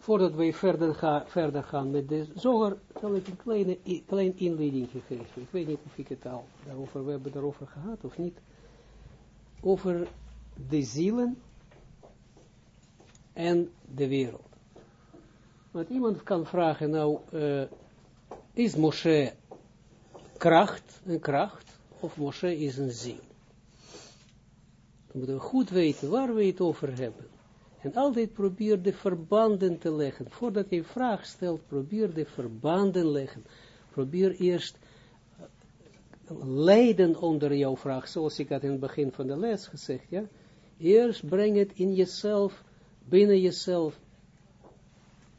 voordat wij verder, verder gaan met de zoger, zal ik een kleine, klein inleiding geven. Ik weet niet of ik het al daarover, hebben daarover gehad of niet. Over de zielen en de wereld. Want iemand kan vragen, nou, uh, is Moshe kracht, een kracht, of Moshe is een ziel? Dan moeten we goed weten waar we het over hebben. En altijd probeer de verbanden te leggen. Voordat je een vraag stelt, probeer de verbanden leggen. Probeer eerst uh, lijden onder jouw vraag, zoals ik had in het begin van de les gezegd, ja. Eerst breng het in jezelf, binnen jezelf,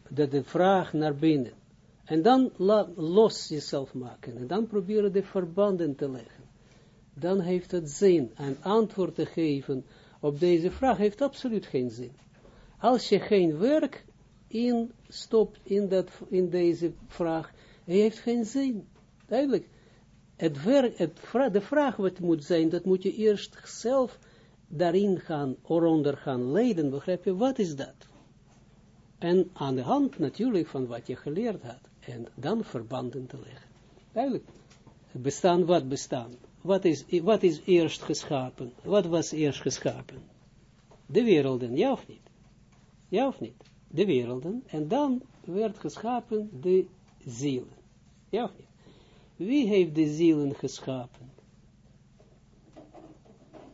dat de vraag naar binnen. En dan los jezelf maken. En dan proberen de verbanden te leggen. Dan heeft het zin. En antwoord te geven op deze vraag heeft absoluut geen zin. Als je geen werk in stopt in, dat, in deze vraag, heeft geen zin. Duidelijk. Het werk, het, de vraag wat moet zijn, dat moet je eerst zelf daarin gaan, eronder gaan leiden, begrijp je, wat is dat? En aan de hand natuurlijk van wat je geleerd had. En dan verbanden te leggen. Duidelijk. Bestaan wat bestaan. Wat is, wat is eerst geschapen? Wat was eerst geschapen? De werelden, ja of niet? Ja of niet? De werelden. En dan werd geschapen de zielen. Ja of niet? Wie heeft de zielen geschapen?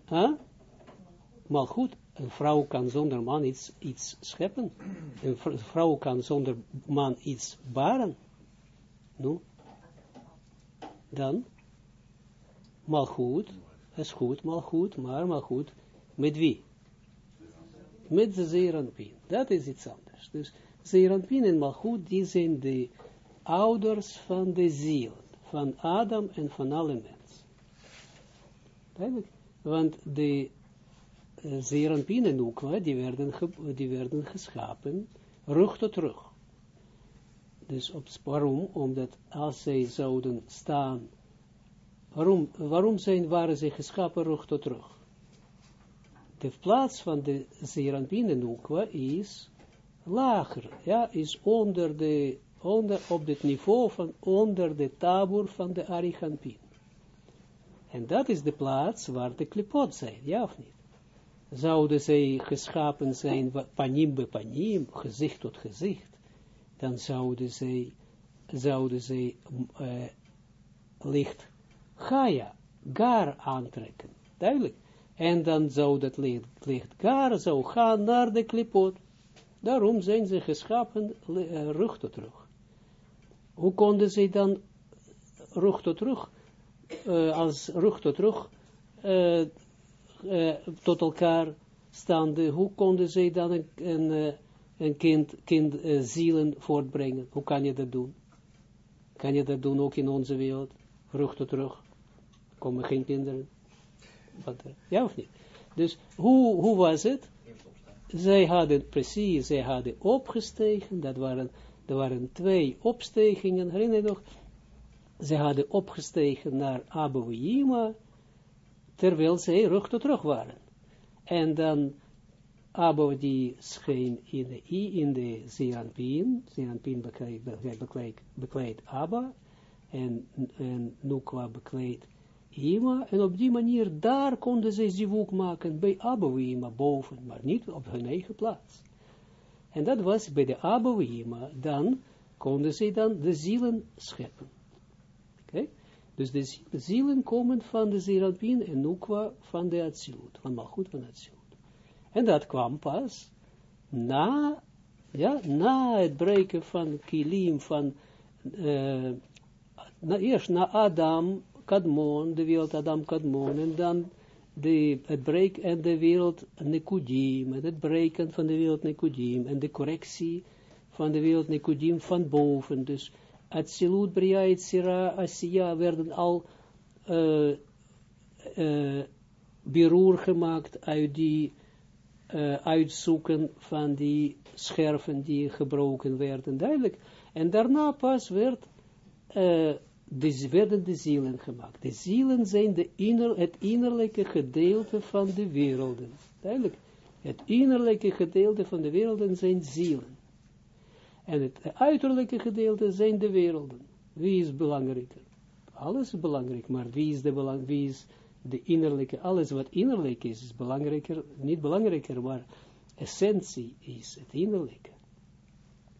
Huh? Maar goed, een vrouw kan zonder man iets, iets scheppen. Een vrouw kan zonder man iets baren. Nu, dan, maar goed, is goed, maar goed, maar maar goed, met wie? Met de Zeranpien. Dat is iets anders. Dus Zeranpien en Malchut, die zijn de ouders van de ziel, van Adam en van alle mensen. Want de uh, Zeranpien en Ukwa, die werden, die werden geschapen, rug tot rug. Dus op, waarom? Omdat als zij zouden staan, waarom, waarom zijn, waren zij geschapen rug tot rug? De plaats van de Zeranpien en is lager, ja, is onder de, onder, op het niveau van onder de tabur van de Arichampin. En dat is de plaats waar de klipot zijn, ja of niet? zouden zij geschapen zijn, panim be panim, gezicht tot gezicht, dan zouden zij, zouden zij uh, licht Gaia, gar aantrekken. Duidelijk. En dan zou dat licht, licht gar zou gaan naar de klipot. Daarom zijn ze geschapen uh, rug tot rug. Hoe konden zij dan rug tot rug, uh, als rug tot rug, uh, tot elkaar staande, hoe konden zij dan een, een, eh, een kind, kind zielen voortbrengen? Hoe kan je dat doen? Kan je dat doen ook in onze wereld? Rug tot rug. Komen geen kinderen. Wat, ja of niet? Dus hoe, hoe was het? Zij hadden precies, zij hadden opgestegen, dat waren, er waren twee opstegingen, herinner je nog? Zij hadden opgestegen naar Abu Yima, terwijl zij rug tot rug waren. En dan Abba die scheen in de, in de Zeranpien, Zeranpien bekleed, bekleed, bekleed Abba, en, en Nukwa bekleed Ima, en op die manier, daar konden zij zivuk maken, bij Abba boven, maar niet op hun eigen plaats. En dat was bij de Abba dan konden zij dan de zielen scheppen. Dus de zielen komen van de Zerabin en Nukwa van de Atsilut, van Malchut van Atsilut. En dat kwam pas na, ja, na het breken van Kilim, van, uh, na, eerst na Adam Kadmon, de wereld Adam Kadmon, en dan de, het breken en de wereld Nekudim, en het breken van de wereld Nekudim, en de correctie van de wereld Nekudim van boven, dus Atsilut, Bria, Etzira, Asiya werden al uh, uh, beroer gemaakt uit die uh, uitzoeken van die scherven die gebroken werden, duidelijk. En daarna pas werd, de, werden de zielen gemaakt. De zielen zijn de inner, het innerlijke gedeelte van de werelden. Duidelijk. Het innerlijke gedeelte van de werelden zijn zielen. En het uiterlijke gedeelte zijn de werelden. Wie is belangrijker? Alles is belangrijk, maar wie is de, belang, wie is de innerlijke, alles wat innerlijk is, is belangrijker, niet belangrijker, maar essentie is het innerlijke.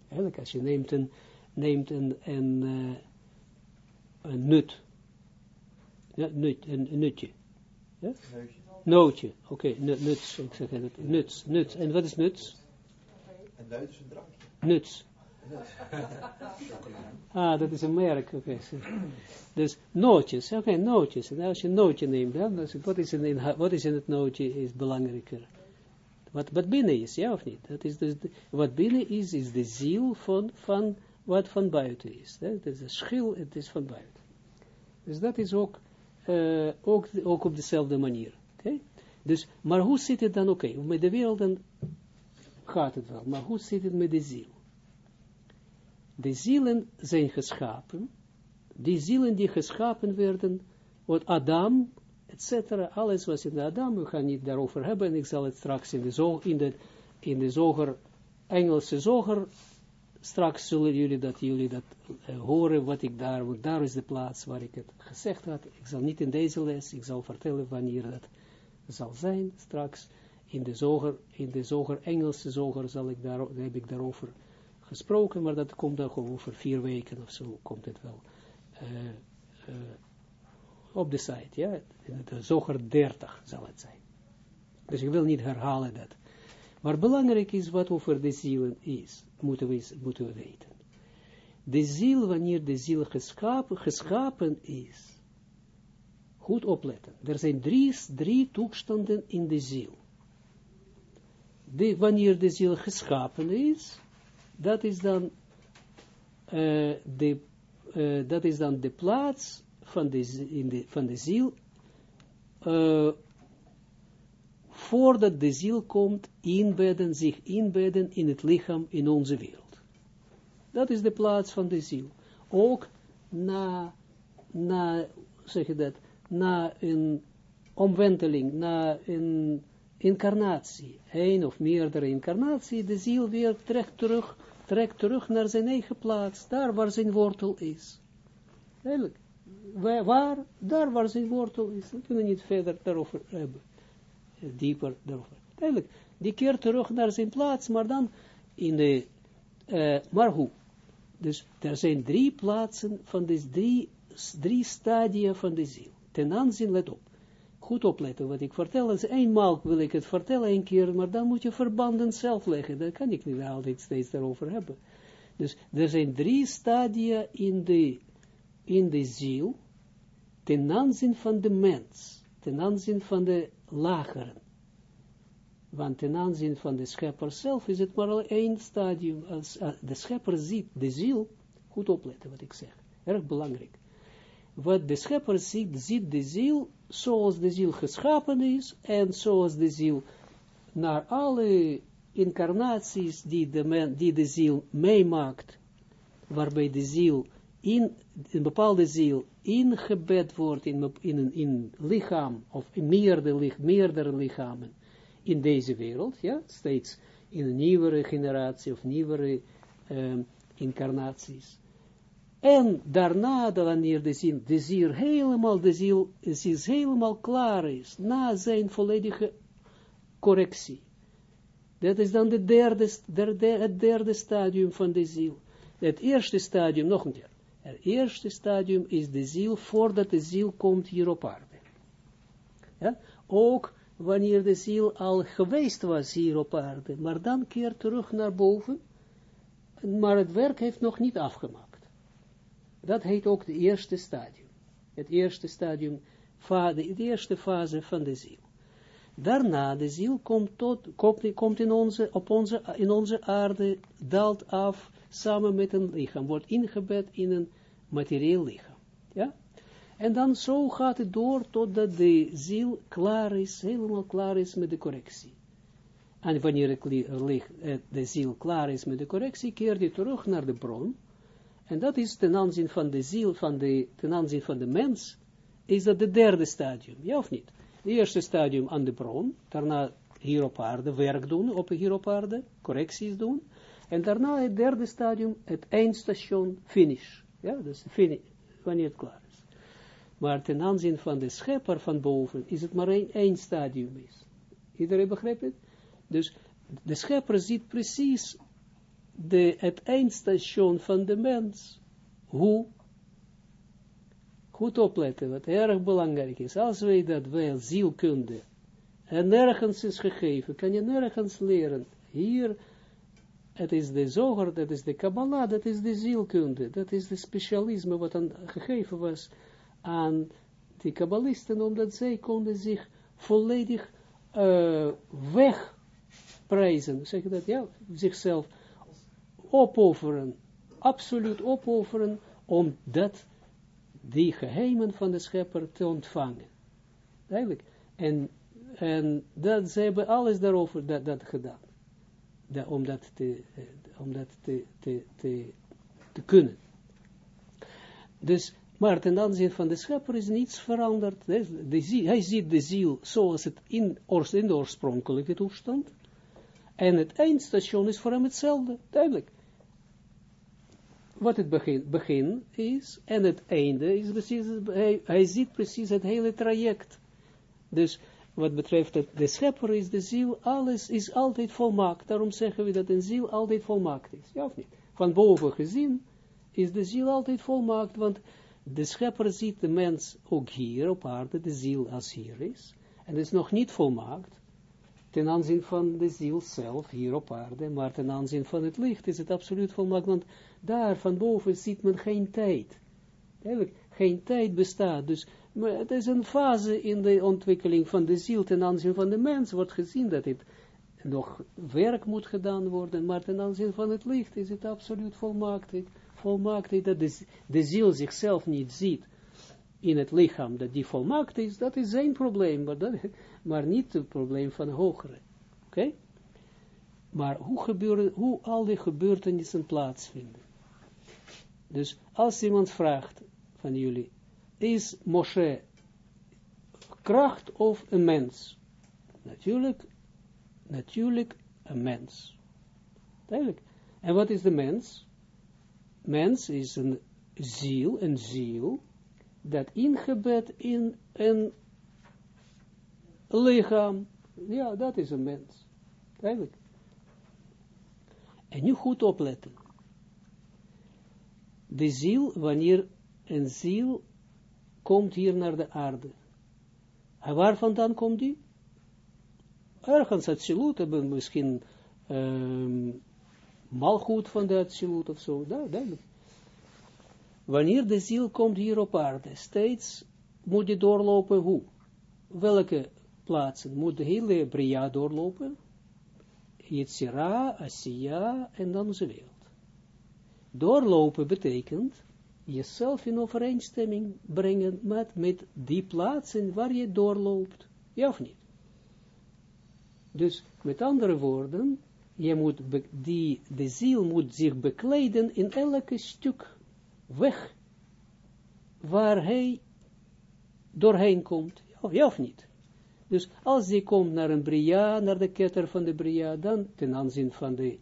Eigenlijk, als je neemt een, neemt een, een, uh, een nut, ja, nut, een, een nutje, ja? Nootje, oké, okay, nuts, ik zeg het, nuts, nuts, en wat is nuts? Een een drankje. Nuts. ah, dat is een merk, oké. Okay. Dus nootjes, oké, okay, nootjes. En als je een nootje neemt, dan, dus wat, is in, wat is in het nootje is belangrijker. Wat, wat binnen is, ja of niet? Dat is dus wat binnen is, is de ziel van, van wat van buiten is. Het is een schil, het is van buiten. Dus dat is ook, uh, ook, op dezelfde manier. Dus, maar hoe zit het dan, oké, okay, met de wereld gaat het wel, maar hoe zit het met de ziel? De zielen zijn geschapen, die zielen die geschapen werden, wat Adam, etc., alles was in de Adam, we gaan niet daarover hebben, en ik zal het straks in de, zo, in de, in de zoger, Engelse zoger, straks zullen jullie dat, jullie dat uh, horen, wat ik daar, want daar is de plaats waar ik het gezegd had. Ik zal niet in deze les, ik zal vertellen wanneer dat zal zijn, straks in de zoger, in de zoger, Engelse zoger, zal ik daar, heb ik daarover gesproken, maar dat komt dan gewoon over vier weken of zo, komt het wel uh, uh, op de site, ja, de zoger 30 zal het zijn. Dus ik wil niet herhalen dat. Maar belangrijk is wat over de ziel is, moeten we, moeten we weten. De ziel, wanneer de ziel geschapen, is, goed opletten. Er zijn drie, drie toestanden in de ziel. De, wanneer de ziel geschapen is, dat is dan, uh, de, uh, dat is dan de plaats van de, in de, van de ziel, uh, voordat de ziel komt, inbedden, zich inbedden in het lichaam, in onze wereld. Dat is de plaats van de ziel. Ook na, na zeg je dat, na een omwenteling, na een incarnatie, een of meerdere incarnatie, de ziel weer trekt terug, trekt terug naar zijn eigen plaats, daar waar zijn wortel is. Eigenlijk, waar, daar waar zijn wortel is, we kunnen niet verder daarover hebben, dieper daarover. Eigenlijk, die keert terug naar zijn plaats, maar dan in de, uh, maar hoe? Dus er zijn drie plaatsen van deze drie, drie stadia van de ziel ten aanzien, let op, goed opletten wat ik vertel, eens eenmaal wil ik het vertellen, een keer, maar dan moet je verbanden zelf leggen, dat kan ik niet altijd steeds daarover hebben. Dus er zijn drie stadia in de, in de ziel, ten aanzien van de mens, ten aanzien van de lageren. Want ten aanzien van de schepper zelf is het maar al één stadium. Als uh, de schepper ziet de ziel, goed opletten wat ik zeg, erg belangrijk wat de schepper ziet, ziet de ziel zoals de ziel geschapen is en zoals de ziel naar alle incarnaties die de, die de ziel meemaakt, waarbij de ziel in een bepaalde ziel ingebed wordt in, in een in lichaam of in meerdere, meerdere lichamen in deze wereld, ja, steeds in een nieuwere generatie of nieuwere um, incarnaties. En daarna, wanneer de ziel, de ziel helemaal, de ziel, ziel helemaal klaar is, na zijn volledige correctie. Dat is dan de derde, derde, het derde stadium van de ziel. Het eerste stadium, nog een keer. Het eerste stadium is de ziel voordat de ziel komt hier op aarde. Ja? Ook wanneer de ziel al geweest was hier op aarde, maar dan keert terug naar boven, maar het werk heeft nog niet afgemaakt. Dat heet ook de eerste stadium. Het eerste stadium, de, eerste fase van de ziel. Daarna, de ziel komt, tot, komt, in, onze, op onze, in onze aarde, daalt af, samen met een lichaam, wordt ingebed in een materieel lichaam. Ja? En dan zo gaat het door totdat de ziel klaar is, helemaal klaar is met de correctie. En wanneer de ziel klaar is met de correctie, keert hij terug naar de bron, en dat is ten aanzien van de ziel, van de, ten aanzien van de mens, is dat de derde stadium, ja of niet? Het eerste stadium aan de bron, daarna hier op aarde werk doen, op hier op aarde, correcties doen, En daarna het derde stadium, het eindstation, finish. Ja, dus finish, wanneer het klaar is. Maar ten aanzien van de schepper van boven, is het maar één, één stadium is. Iedereen begrijpt het? Dus de schepper ziet precies de, het eindstation van de mens. Hoe? Goed opletten, wat erg belangrijk is. Als wij dat wij zielkunde en nergens is gegeven, kan je nergens leren. Hier, het is de zoger, dat is de Kabbalah, dat is de zielkunde, dat is de specialisme wat dan gegeven was aan die kabbalisten, omdat zij konden zich volledig uh, wegprijzen, zeg je dat, ja, zichzelf opofferen, absoluut opofferen, om dat, die geheimen van de schepper te ontvangen. Eigenlijk. En, en dat, ze hebben alles daarover dat, dat gedaan. Dat, om dat, te, eh, te, te, te, kunnen. Dus, maar ten aanzien van de schepper is niets veranderd. Hij ziet de ziel zoals het in, in de oorspronkelijke toestand. En het eindstation is voor hem hetzelfde, duidelijk wat het begin, begin is, en het einde is precies, hij ziet precies het hele traject. Dus, wat betreft het, de schepper is de ziel, alles is altijd volmaakt. Daarom zeggen we dat een ziel altijd volmaakt is. Ja of niet? Van boven gezien is de ziel altijd volmaakt, want de schepper ziet de mens ook hier op aarde, de ziel als hier is. En is nog niet volmaakt ten aanzien van de ziel zelf hier op aarde, maar ten aanzien van het licht is het absoluut volmaakt, want daar van boven ziet men geen tijd. Eigenlijk, geen tijd bestaat, dus maar het is een fase in de ontwikkeling van de ziel ten aanzien van de mens, wordt gezien dat het nog werk moet gedaan worden, maar ten aanzien van het licht is het absoluut volmaakt, volmaakt dat de, ziel zichzelf niet ziet, in het lichaam, dat die volmaakt is, dat is zijn probleem, maar, dat, maar niet het probleem van hogere. Oké? Maar hoe, gebeuren, hoe al die gebeurtenissen plaatsvinden. Dus als iemand vraagt van jullie, is Moshe kracht of een mens? Natuurlijk, natuurlijk een mens. Duidelijk. En wat is de mens? Mens is een ziel, een ziel, dat ingebed in een lichaam, ja, dat is een mens. Eigenlijk. En nu goed opletten. De ziel, wanneer een ziel komt hier naar de aarde. En waar vandaan komt die? Ergens uit Silut hebben misschien um, malgoed van de Silut of zo. Ja, duidelijk. Wanneer de ziel komt hier op aarde, steeds moet je doorlopen hoe? Welke plaatsen? Moet de hele Bria doorlopen? Yitzira, Asiya en dan onze wereld. Doorlopen betekent jezelf in overeenstemming brengen met, met die plaatsen waar je doorloopt. Ja of niet? Dus met andere woorden, je moet die, de ziel moet zich bekleden in elke stuk weg waar hij doorheen komt. Ja, of niet? Dus als hij komt naar een Bria, naar de ketter van de Bria, dan ten aanzien van de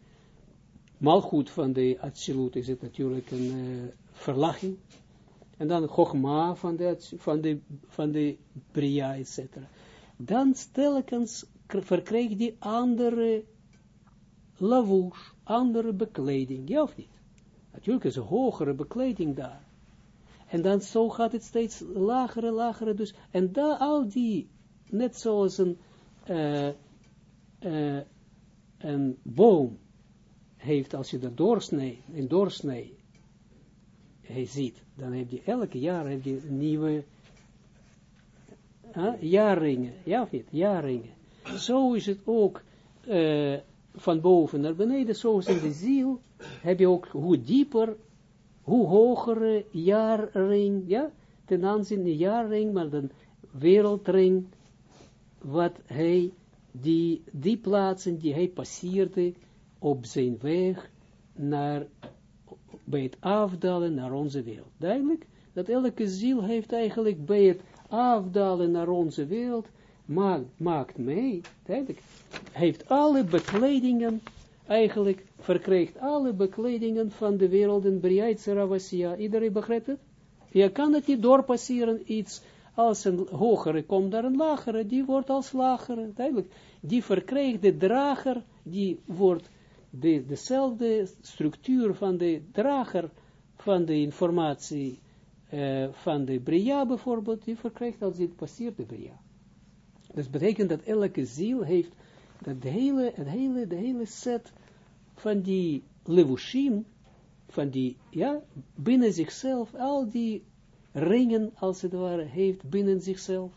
malgoed van de Atsilut is het natuurlijk een uh, verlaching. En dan Chogma van de, van de, van de Bria, etc. Dan telkens verkrijgt die andere lavouche, andere bekleding, ja of niet? Natuurlijk is een hogere bekleding daar. En dan zo gaat het steeds lagere, lagere, dus, en daar al die, net zoals een, uh, uh, een boom heeft, als je dat doorsnee, een doorsnee, hij ziet, dan heb je elke jaar heb je nieuwe jaarringen, ja of niet, jaarringen. Zo is het ook uh, van boven naar beneden, zoals in de ziel, heb je ook hoe dieper, hoe hogere jaarring, ja, ten aanzien de jaarring, maar dan wereldring, wat hij, die, die plaatsen die hij passeerde op zijn weg naar, bij het afdalen naar onze wereld. Duidelijk, dat elke ziel heeft eigenlijk bij het afdalen naar onze wereld, maakt, maakt mee, duidelijk, heeft alle bekledingen eigenlijk verkrijgt alle bekledingen van de wereld in Briaitse Ravassia. Iedereen begrijpt het? Je kan het niet doorpasseren, iets als een hogere komt daar een lagere, die wordt als lagere, duidelijk. Die verkrijgt de drager, die wordt de, dezelfde structuur van de drager van de informatie uh, van de Bria bijvoorbeeld, die verkrijgt als dit passeert de Bria. Dus betekent dat elke ziel heeft dat de hele, het hele, de hele set van die levushim, van die, ja, binnen zichzelf, al die ringen, als het ware, heeft binnen zichzelf.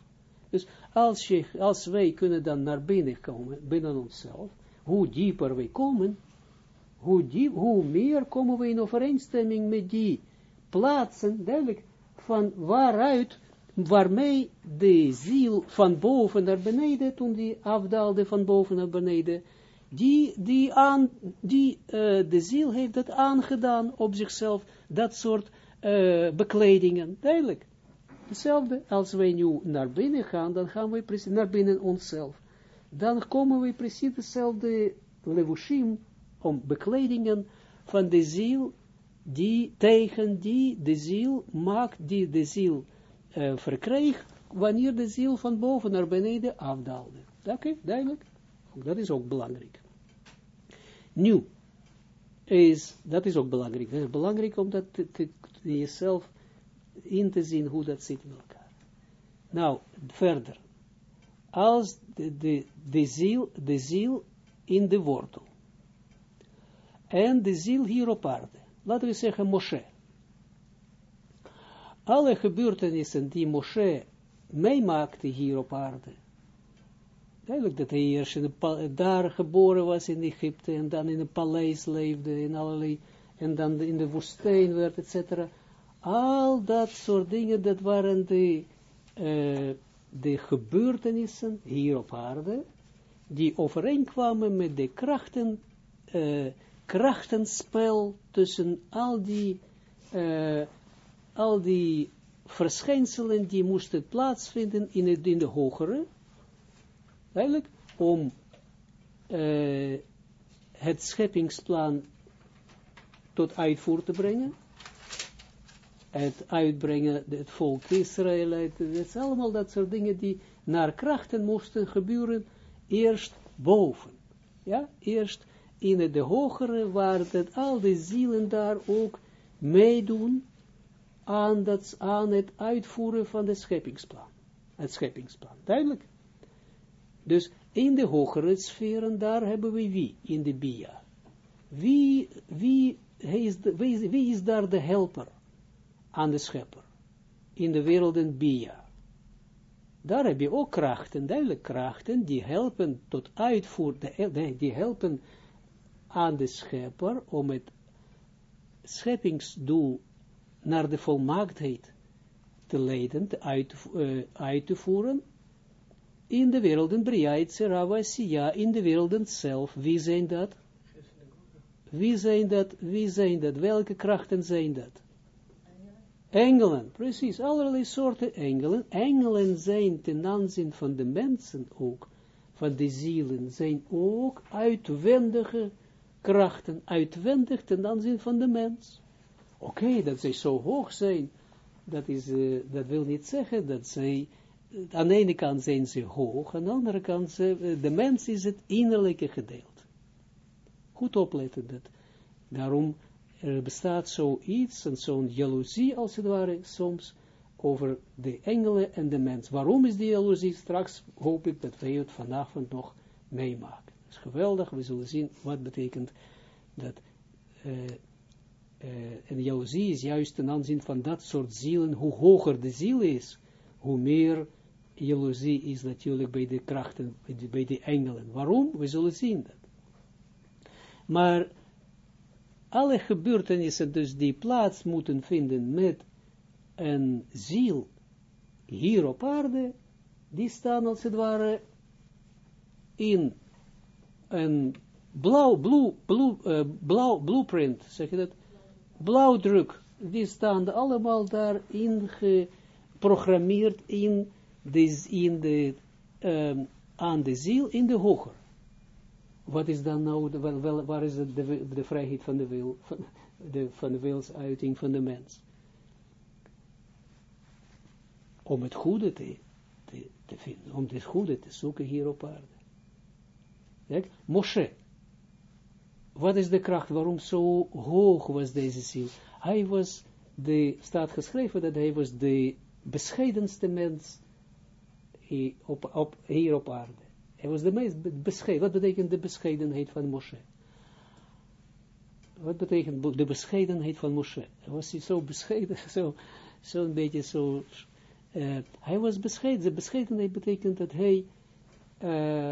Dus als, je, als wij kunnen dan naar binnen komen, binnen onszelf, hoe dieper wij komen, hoe, diep, hoe meer komen we in overeenstemming met die plaatsen, duidelijk, van waaruit, waarmee de ziel van boven naar beneden, toen die afdaalde van boven naar beneden, die, die, aan, die uh, de ziel heeft dat aangedaan op zichzelf, dat soort uh, bekledingen, duidelijk. Hetzelfde, als wij nu naar binnen gaan, dan gaan we precies naar binnen onszelf. Dan komen we precies dezelfde levushim, om bekledingen van de ziel, die tegen die de ziel maakt, die de ziel uh, verkreeg, wanneer de ziel van boven naar beneden afdaalde. Oké, duidelijk? Dat is ook belangrijk. Nu, is, dat is ook belangrijk. Het is belangrijk om dat te, te, jezelf in te zien hoe dat zit in elkaar. Nou, verder. Als de, de, de, ziel, de ziel in de wortel. En de ziel hier op aarde. Laten we zeggen Moshe. Alle gebeurtenissen die Moshe meemaakte hier op aarde. Duidelijk dat hij eerst daar geboren was in Egypte en dan in een paleis leefde in allerlei, en dan in de woestijn werd, etc. Al dat soort dingen, dat waren de, uh, de gebeurtenissen hier op aarde, die overeenkwamen met de krachten, uh, krachtenspel tussen al die, uh, al die verschijnselen die moesten plaatsvinden in, het, in de hogere, eigenlijk om uh, het scheppingsplan tot uitvoer te brengen, het uitbrengen, het volk Israël, het is allemaal dat soort dingen die naar krachten moesten gebeuren, eerst boven, ja, eerst in de hogere, waar dat al de zielen daar ook meedoen aan, dat, aan het uitvoeren van het scheppingsplan. Het scheppingsplan, duidelijk. Dus in de hogere sferen, daar hebben we wie in de Bia. Wie, wie, is, de, wie, is, is daar de helper aan de schepper? In de wereld Bia. Daar heb je ook krachten, duidelijk krachten, die helpen tot uitvoer, die helpen aan de schepper om het scheppingsdoel naar de volmaaktheid te leiden, te uit, uh, uit te voeren, in de werelden Briaitse, Ravasiya, in de werelden zelf. Wie zijn dat? Wie zijn dat? Wie zijn dat? Welke krachten zijn dat? Engelen, precies, allerlei soorten engelen. Engelen zijn ten aanzien van de mensen ook, van de zielen, zijn ook uitwendige krachten, uitwendig ten aanzien van de mens. Oké, dat zij zo hoog zijn, dat, is, uh, dat wil niet zeggen dat zij aan de ene kant zijn ze hoog, aan de andere kant, ze, de mens is het innerlijke gedeelte. Goed opletten dat. Daarom, er bestaat zoiets, en zo'n jaloezie als het ware, soms, over de engelen en de mens. Waarom is die jaloezie? Straks hoop ik dat wij het vanavond nog meemaken. Is geweldig, we zullen zien wat betekent dat uh, uh, en jaloezie is juist ten aanzien van dat soort zielen, hoe hoger de ziel is, hoe meer jaloezie is natuurlijk bij de krachten, bij de, bij de engelen. Waarom? We zullen zien dat. Maar alle gebeurtenissen dus die plaats moeten vinden met een ziel hier op aarde, die staan als het ware in een blauw, blue, blue, blauw blueprint, zeg je dat? Blauwdruk, die staan allemaal daarin geprogrammeerd in dus in de, um, aan de ziel in de hoger. wat is dan nou, de, waar is de, de, de, vrijheid van de wil, van de, van de wilsuiting van de mens? Om het goede te, te, te vinden, om het goede te zoeken hier op aarde. Moshe, wat is de kracht, waarom zo hoog was deze ziel? Hij was, de, staat geschreven dat hij was de bescheidenste mens hier op, op, hier op aarde. Hij was de meest bescheiden. Wat betekent de bescheidenheid van Moshe? Wat betekent de bescheidenheid van Moshe? Was hij zo bescheiden, zo, zo een beetje zo... Uh, hij was bescheiden. De bescheidenheid betekent dat hij uh,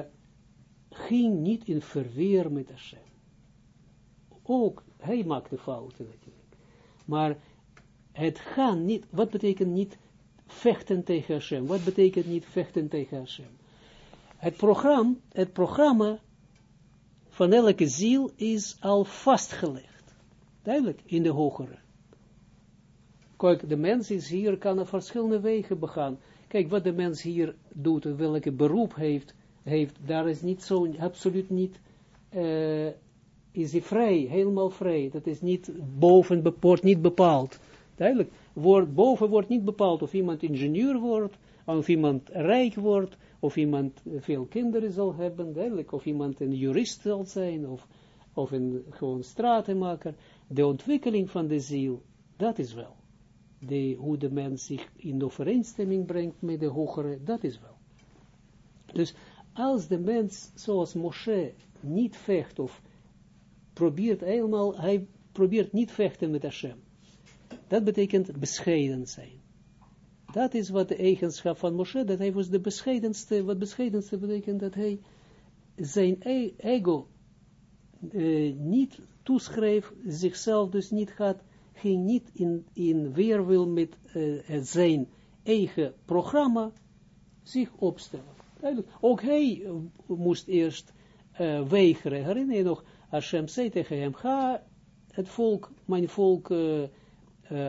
ging niet in verweer met Hashem. Ook, hij maakte fouten natuurlijk. Maar het gaan niet, wat betekent niet vechten tegen Hashem? Wat betekent niet vechten tegen Hashem? Het programma, het programma van elke ziel is al vastgelegd. Duidelijk, in de hogere. Kijk, de mens is hier, kan er verschillende wegen begaan. Kijk, wat de mens hier doet, welke beroep heeft, heeft daar is niet zo, absoluut niet, uh, is hij vrij, helemaal vrij. Dat is niet boven, wordt niet bepaald. Duidelijk, wordt, boven wordt niet bepaald of iemand ingenieur wordt, of iemand rijk wordt, of iemand veel kinderen zal hebben, duidelijk, of iemand een jurist zal zijn, of, of een gewoon stratenmaker. De ontwikkeling van de ziel, dat is wel. De, hoe de mens zich in overeenstemming brengt met de hogere, dat is wel. Dus als de mens, zoals Moshe, niet vecht, of probeert helemaal, hij probeert niet vechten met Hashem. Dat betekent bescheiden zijn. Dat is wat de eigenschap van Moshe, dat hij was de bescheidenste, wat bescheidenste betekent dat hij zijn e-, ego uh, niet toeschreef, zichzelf dus niet had, ging niet in, in weerwil met uh, zijn eigen programma zich opstellen. Ook hij uh, moest eerst weigeren. Herinner je nog, Hashem zei tegen hem, ga het volk, mijn volk uh,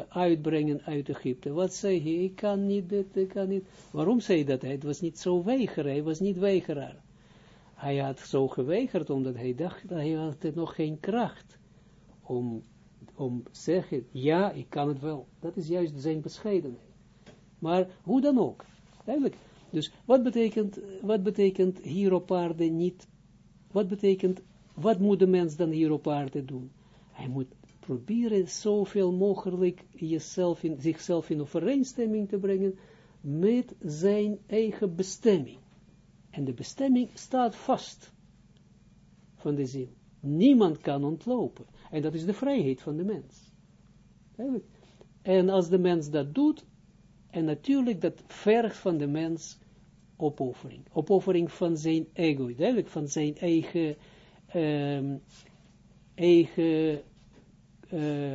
uitbrengen uit Egypte. Wat zei hij? Ik kan niet dit, ik kan niet. Waarom zei dat? Het was niet zo weigeren, hij was niet weigeraar. Hij had zo geweigerd, omdat hij dacht dat hij had nog geen kracht om, om zeggen, ja, ik kan het wel. Dat is juist zijn bescheidenheid. Maar hoe dan ook, eigenlijk. Dus wat betekent, wat betekent hier op aarde niet, wat betekent, wat moet de mens dan hier op aarde doen? Hij moet proberen zoveel mogelijk jezelf in, zichzelf in overeenstemming te brengen met zijn eigen bestemming. En de bestemming staat vast van de ziel. Niemand kan ontlopen. En dat is de vrijheid van de mens. En als de mens dat doet, en natuurlijk dat vergt van de mens opoffering. Opoffering van zijn ego, duidelijk van zijn eigen, um, eigen uh,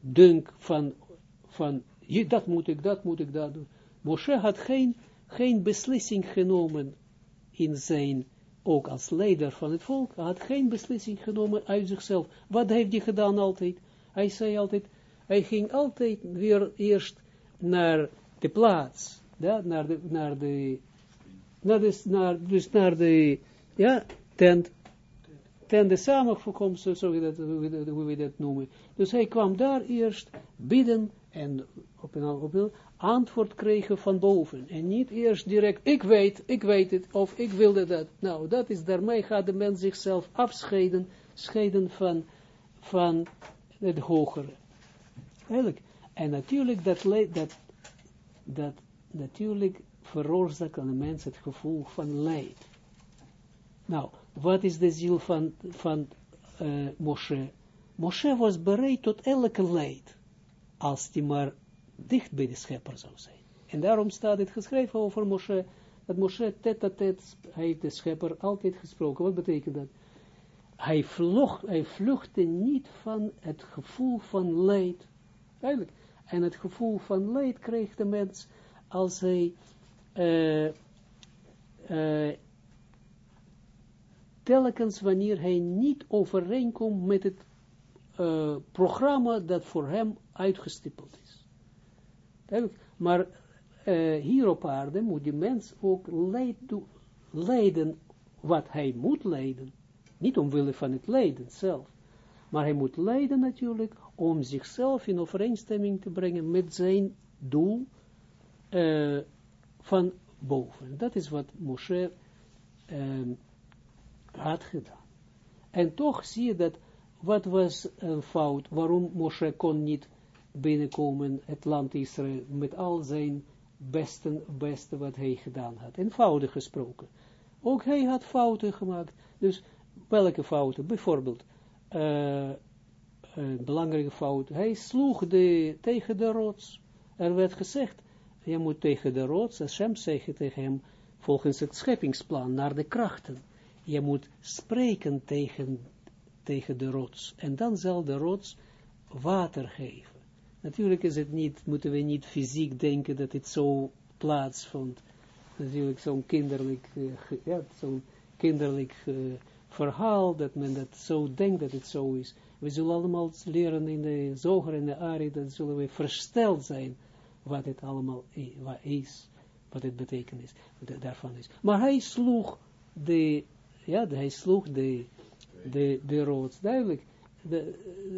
dunk van, van je, dat moet ik, dat moet ik, dat doen. Moshe had geen, geen beslissing genomen in zijn, ook als leider van het volk, had geen beslissing genomen uit zichzelf. Wat heeft hij gedaan altijd? Hij zei altijd, hij ging altijd weer eerst naar de plaats, ja, naar de, naar de, naar de, naar, dus naar de, ja, tent, ten de samenkomst, zo we dat, we dat noemen. Dus hij kwam daar eerst bidden en op een, op een antwoord kregen van boven. En niet eerst direct, ik weet, ik weet het, of ik wilde dat. Nou, dat is, daarmee gaat de mens zichzelf afscheiden, scheiden van, van het hogere. Eigenlijk. En natuurlijk, dat, dat, dat natuurlijk veroorzaakt aan de mens het gevoel van leid. Nou, wat is de ziel van, van uh, Moshe? Moshe was bereid tot elke leid, als hij maar dicht bij de schepper zou zijn. En daarom staat het geschreven over Moshe, dat Moshe tet a tet, hij heeft de schepper altijd gesproken. Wat betekent dat? Hij, hij vluchtte niet van het gevoel van leid. Eigenlijk. En het gevoel van leid kreeg de mens als hij uh, uh, telkens wanneer hij niet overeenkomt met het uh, programma dat voor hem uitgestippeld is. Maar hier op aarde moet die mens ook leiden wat hij moet leiden. niet omwille van het lijden zelf, maar hij moet lijden natuurlijk om zichzelf in overeenstemming te brengen met zijn doel uh, van boven. Dat is wat Moshe uh, had gedaan. En toch zie je dat, wat was een fout, waarom Moshe kon niet binnenkomen, het land Israël, met al zijn beste, beste wat hij gedaan had. Eenvoudig gesproken. Ook hij had fouten gemaakt. Dus welke fouten? Bijvoorbeeld, uh, een belangrijke fout. Hij sloeg de, tegen de rots. Er werd gezegd, je moet tegen de rots, Hashem zeggen tegen hem, volgens het scheppingsplan, naar de krachten. Je moet spreken tegen, tegen de rots. En dan zal de rots water geven. Natuurlijk is het niet, moeten we niet fysiek denken dat het zo plaatsvond. Natuurlijk zo'n kinderlijk, uh, ja, zo'n kinderlijk uh, verhaal, dat men dat zo denkt dat het zo is. We zullen allemaal leren in de zoger en de ari, dat zullen we versteld zijn wat het allemaal is, wat het betekenis daarvan is. Maar hij sloeg de, ja, hij sloeg de, de, de rood, duidelijk. De,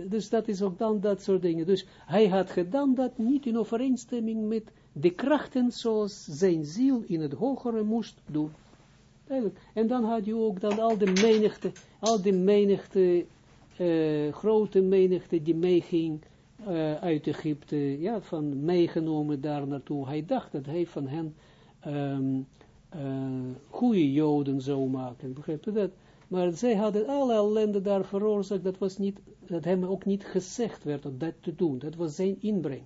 dus dat is ook dan dat soort dingen. Dus hij had gedaan dat niet in overeenstemming met de krachten zoals zijn ziel in het hogere moest doen. En dan had je ook dan al de menigte, al de menigte, uh, grote menigte die meeging uh, uit Egypte, ja, van meegenomen daar naartoe. Hij dacht dat hij van hen um, goede joden zou maken. Begrijp je dat? Maar zij hadden alle ellende daar veroorzaakt, dat was niet, dat hem ook niet gezegd werd om dat te doen. Dat was zijn inbreng.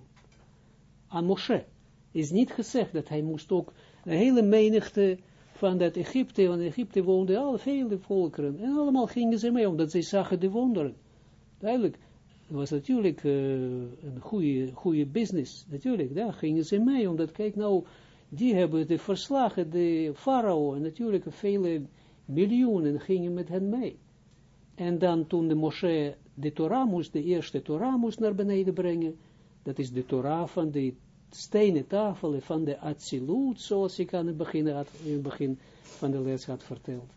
Aan Moshe is niet gezegd dat hij moest ook een hele menigte van dat Egypte, want in Egypte woonden al vele volkeren, en allemaal gingen ze mee, omdat zij zagen de wonderen. Duidelijk, het was natuurlijk uh, een goede, goede business, natuurlijk, daar gingen ze mee, omdat, kijk nou, die hebben de verslagen, de farao, en natuurlijk vele miljoenen gingen met hen mee. En dan toen de Moshe de Torah moest, de eerste Torah moest naar beneden brengen, dat is de Torah van de stenen tafel van de Atsilut, zoals ik aan het begin, had, in het begin van de les had verteld.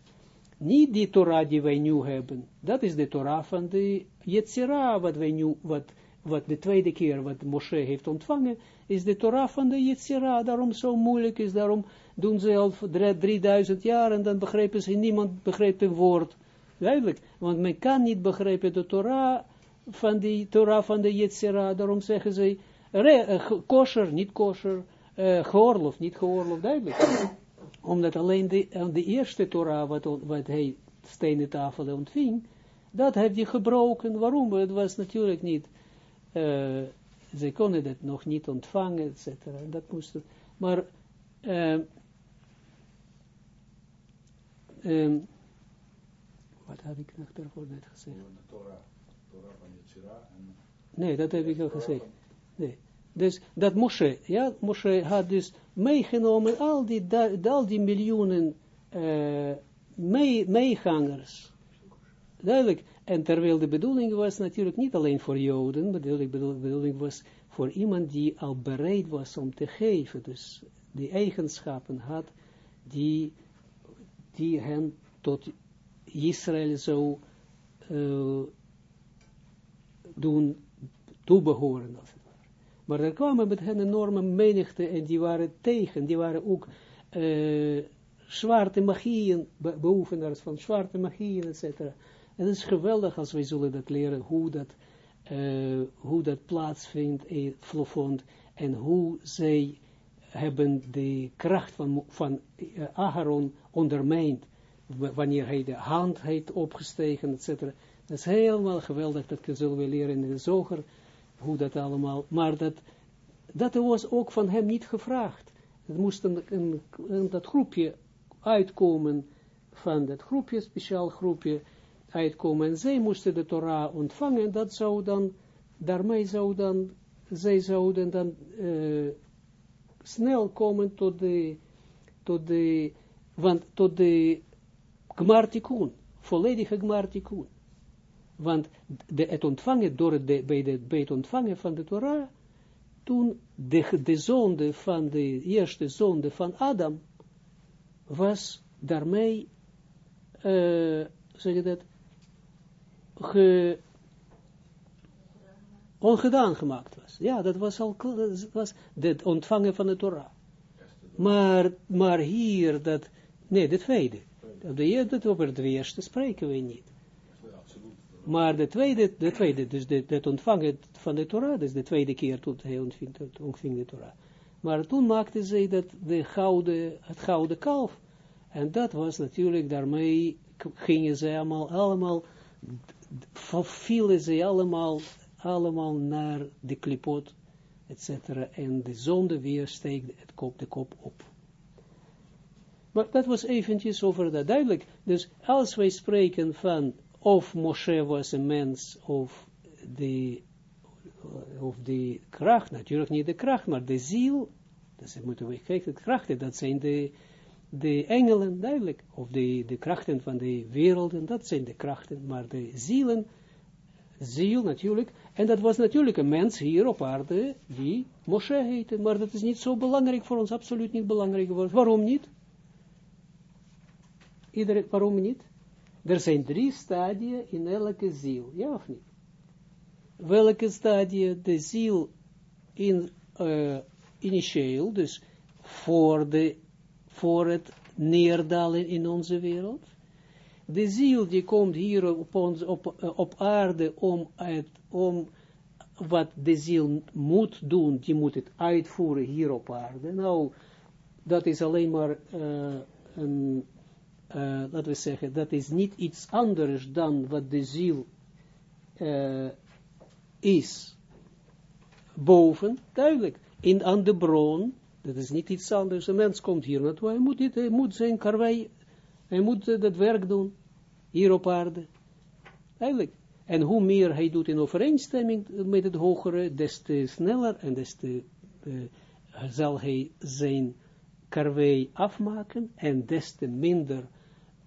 Niet die Torah die wij nu hebben, dat is de Torah van de Yetzira, wat wij nu, wat, wat de tweede keer wat Moshe heeft ontvangen, is de Torah van de Yetzira, daarom zo moeilijk is, daarom doen ze al 3000 jaar en dan begrijpen ze, niemand begrijpt een woord. Duidelijk, want men kan niet begrijpen de Torah van die Torah van de Yetzira, daarom zeggen ze, kosher, niet kosher, uh, geoorloofd, niet geoorloofd, duidelijk. Omdat alleen de, de eerste Torah, wat, wat hij stenen tafel ontving, dat heeft hij gebroken. Waarom? Het was natuurlijk niet, uh, ze konden het nog niet ontvangen, et cetera. Dat moest, maar, uh, um, wat had ik nog daarvoor net gezegd? Torah, Torah van. Nee, dat heb ik al gezegd. Nee. Dus dat Moshe, ja, Moshe had dus meegenomen al die, al die miljoenen uh, mee, meegangers. Duidelijk. En terwijl de bedoeling was natuurlijk niet alleen voor Joden, maar de bedoeling was voor iemand die al bereid was om te geven. Dus die eigenschappen had die, die hen tot Israël zou uh, doen toebehoren. Maar er kwamen met hen enorme menigte en die waren tegen, die waren ook uh, zwarte magieën, be beoefenaars van zwarte magieën, etc. En het is geweldig als wij zullen dat leren, hoe dat, uh, hoe dat plaatsvindt, in vond, en hoe zij hebben de kracht van, van uh, ondermijnd, wanneer hij de hand heeft opgestegen, etc. Dat is helemaal geweldig, dat zullen we leren in de zoger, hoe dat allemaal, maar dat, dat was ook van hem niet gevraagd. Het moest een, dat groepje uitkomen, van dat groepje, speciaal groepje, uitkomen. En zij moesten de Torah ontvangen, dat zou dan, daarmee zou dan, zij zouden dan uh, snel komen tot de, tot de, want tot de gmartikun, volledige gmartikun. Want de, het ontvangen, door de, bij, de, het ontvangen van de Torah, toen de, de zonde van de eerste zonde van Adam, was daarmee uh, zeg je dat, ge, ongedaan gemaakt was. Ja, dat was al dat was het ontvangen van de Torah. Maar, maar hier, dat, nee, de tweede. De, dat over het eerste spreken we niet. Maar de tweede, de tweede dus de, het ontvangen van de Torah, dus de tweede keer toen hij ontving, de Torah. Maar toen maakte zij dat de gouden, het gouden kalf. En dat was natuurlijk, daarmee gingen ze allemaal, allemaal, vielen ze allemaal, allemaal naar de klipot, etc. En de zonde weer steeg het kop, de kop op. Maar dat was eventjes over dat duidelijk. Dus als wij spreken van of Moshe was een mens, of de, of de kracht, natuurlijk niet de kracht, maar de ziel, dat moeten we kijken, de krachten, dat zijn de, de engelen, duidelijk, of de, de krachten van de werelden, dat zijn de krachten, maar de zielen, ziel natuurlijk, en dat was natuurlijk een mens hier op aarde, die Moshe heette, maar dat is niet zo belangrijk voor ons, absoluut niet belangrijk voor ons. Waarom niet? Iedereen, waarom niet? Er zijn drie stadia in elke ziel, ja of niet? Welke stadia de ziel in, uh, initieel, dus voor, de, voor het neerdalen in onze wereld. De ziel die komt hier op, ons, op, op aarde om, uit, om wat de ziel moet doen, die moet het uitvoeren hier op aarde. Nou, dat is alleen maar een uh, laten we zeggen, dat is niet iets anders dan wat de ziel uh, is boven, duidelijk, in aan de bron, dat is niet iets anders, een mens komt hier naartoe, hij moet, dit, hij moet zijn karwei, hij moet uh, dat werk doen, hier op aarde, duidelijk. En hoe meer hij doet in overeenstemming met het hogere, des te sneller en des te zal hij zijn karwei afmaken en des te minder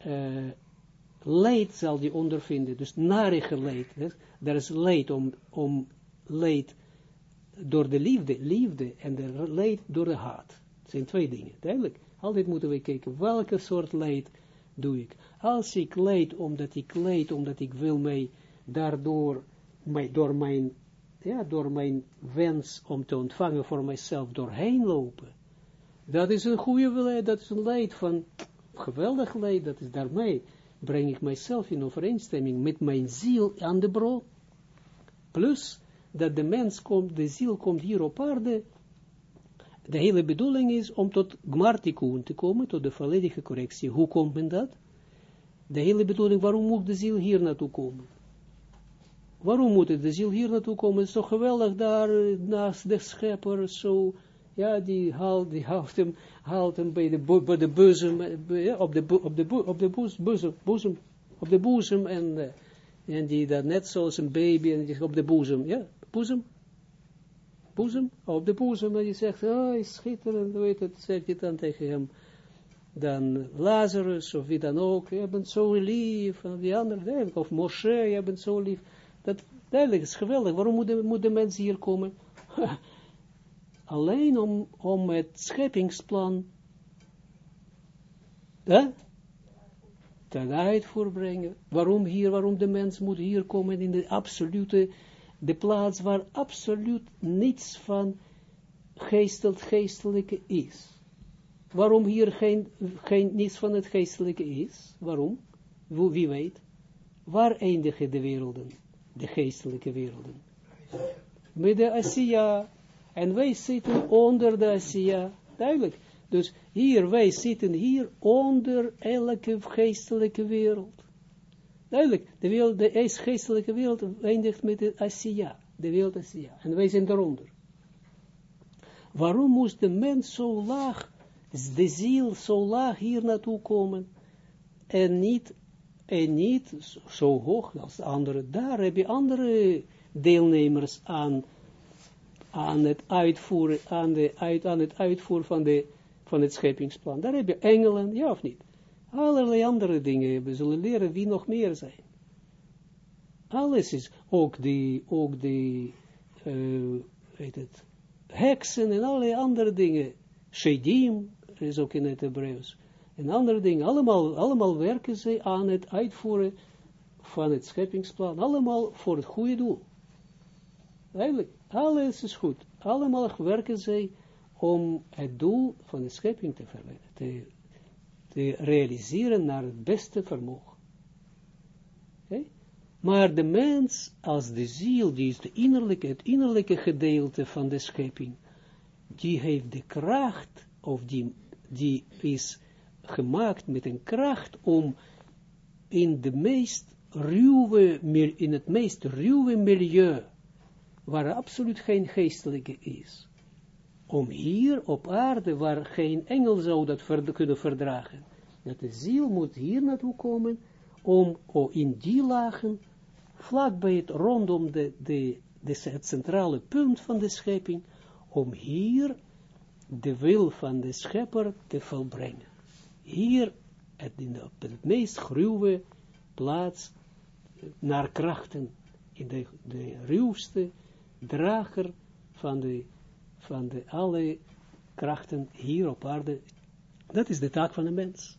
uh, leed zal die ondervinden, dus narige leed, hè? er is leed om, om leed door de liefde, liefde en de leed door de haat. Het zijn twee dingen, duidelijk. Altijd moeten we kijken, welke soort leed doe ik. Als ik leed omdat ik leed, omdat ik wil mij daardoor, door mijn, ja, door mijn wens om te ontvangen voor mijzelf doorheen lopen, dat is een goede leid, dat is een leid van geweldig leid, dat is daarmee, breng ik mijzelf in overeenstemming met mijn ziel aan de bron. Plus, dat de mens komt, de ziel komt hier op aarde, de hele bedoeling is om tot gmartikun te komen, tot de volledige correctie. Hoe komt men dat? De hele bedoeling, waarom moet de ziel hier naartoe komen? Waarom moet de ziel hier naartoe komen? Het is toch geweldig daar, eh, naast de schepper, zo ja, die haalt, die haalt hem, haalt hem bij de, bij de boezem, ja, op de, op de, op de boezem, boezem, op de boezem, en, uh, en die dat net zoals een baby, en die op de boezem, ja, boezem, boezem, op de boezem, en die zegt, oh, is schitterend, weet het, zegt hij dan tegen hem, dan Lazarus, of wie dan ook, je bent zo lief, en die andere, of Moshe, je bent zo lief, dat, duidelijk, is geweldig, waarom moet de, moet hier komen? alleen om, om het scheppingsplan eh, ten uitvoer brengen. Waarom hier, waarom de mens moet hier komen in de absolute, de plaats waar absoluut niets van geesteld, geestelijke is. Waarom hier geen, geen, niets van het geestelijke is? Waarom? Wie weet? Waar eindigen de werelden, de geestelijke werelden? Met de Asiya, en wij zitten onder de Asiya. Duidelijk. Dus hier, wij zitten hier onder elke geestelijke wereld. Duidelijk. De, wereld, de geestelijke wereld eindigt met de Asiya. De wereld Asiya. En wij zijn daaronder. Waarom moest de mens zo laag, de ziel zo laag hier naartoe komen? En niet, en niet zo hoog als de andere. Daar heb je andere deelnemers aan aan het uitvoeren, aan, de, uit, aan het uitvoeren van, de, van het scheppingsplan. Daar heb je engelen, ja of niet? Allerlei andere dingen. We zullen leren wie nog meer zijn. Alles is, ook die, ook die, uh, weet het, heksen en allerlei andere dingen. Shedim is ook in het Hebreeuws. en andere dingen, allemaal, allemaal werken zij aan het uitvoeren van het scheppingsplan, allemaal voor het goede doel. Eigenlijk, alles is goed. Allemaal werken zij om het doel van de schepping te, te, te realiseren naar het beste vermogen. Maar de mens, als de ziel, die is de innerlijke, het innerlijke gedeelte van de schepping, die heeft de kracht, of die, die is gemaakt met een kracht om in de meest ruwe, in het meest ruwe milieu, waar absoluut geen geestelijke is, om hier op aarde, waar geen engel zou dat kunnen verdragen, dat de ziel moet hier naartoe komen, om in die lagen, vlak bij het rondom de, de, de, het centrale punt van de schepping, om hier de wil van de schepper te volbrengen. Hier, het, in de, op het meest gruwe plaats, naar krachten, in de, de ruwste drager van de, van de alle krachten hier op aarde. Dat is de taak van de mens.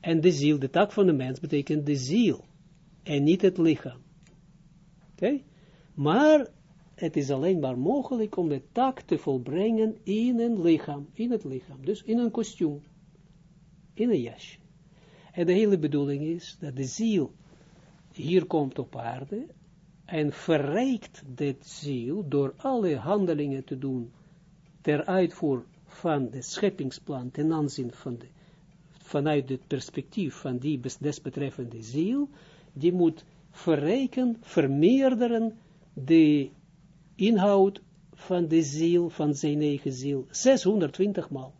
En de ziel, de taak van de mens betekent de ziel en niet het lichaam. Oké? Maar het is alleen maar mogelijk om de taak te volbrengen in een lichaam, in het lichaam, dus in een kostuum, in een jasje. En de hele bedoeling is dat de ziel hier komt op aarde en verrijkt de ziel door alle handelingen te doen ter uitvoer van de scheppingsplan ten aanzien van de, vanuit het perspectief van die desbetreffende ziel, die moet verrijken, vermeerderen de inhoud van de ziel, van zijn eigen ziel, 620 maal.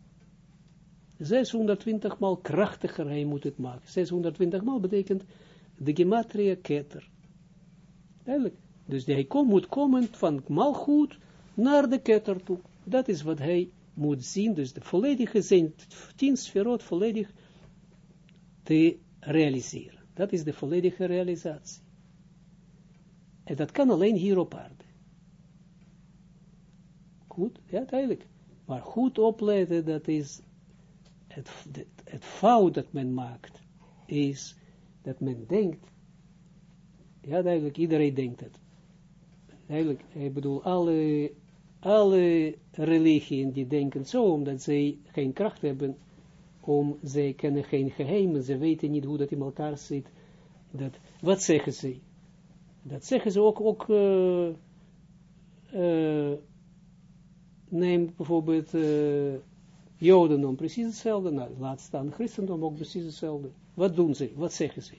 620 maal krachtiger hij moet het maken. 620 maal betekent de gematria ketter. Dus hij moet komen van malgoed naar de ketter toe. Dat is wat hij moet zien. Dus de volledige zijn tien sferot volledig te realiseren. Dat is de volledige realisatie. En dat kan alleen hier op aarde. Goed, ja, duidelijk. Maar goed opletten, dat is het, het fout dat men maakt, is dat men denkt, ja duidelijk, iedereen denkt het. Duidelijk, ik bedoel, alle, alle religieën die denken zo, omdat zij geen kracht hebben, om, zij kennen geen geheimen, ze weten niet hoe dat in elkaar zit. Dat, wat zeggen ze? Dat zeggen ze ook, ook uh, uh, neem bijvoorbeeld uh, Jodendom, precies hetzelfde, nou, laat staan Christendom ook precies hetzelfde. Wat doen ze? Wat zeggen ze?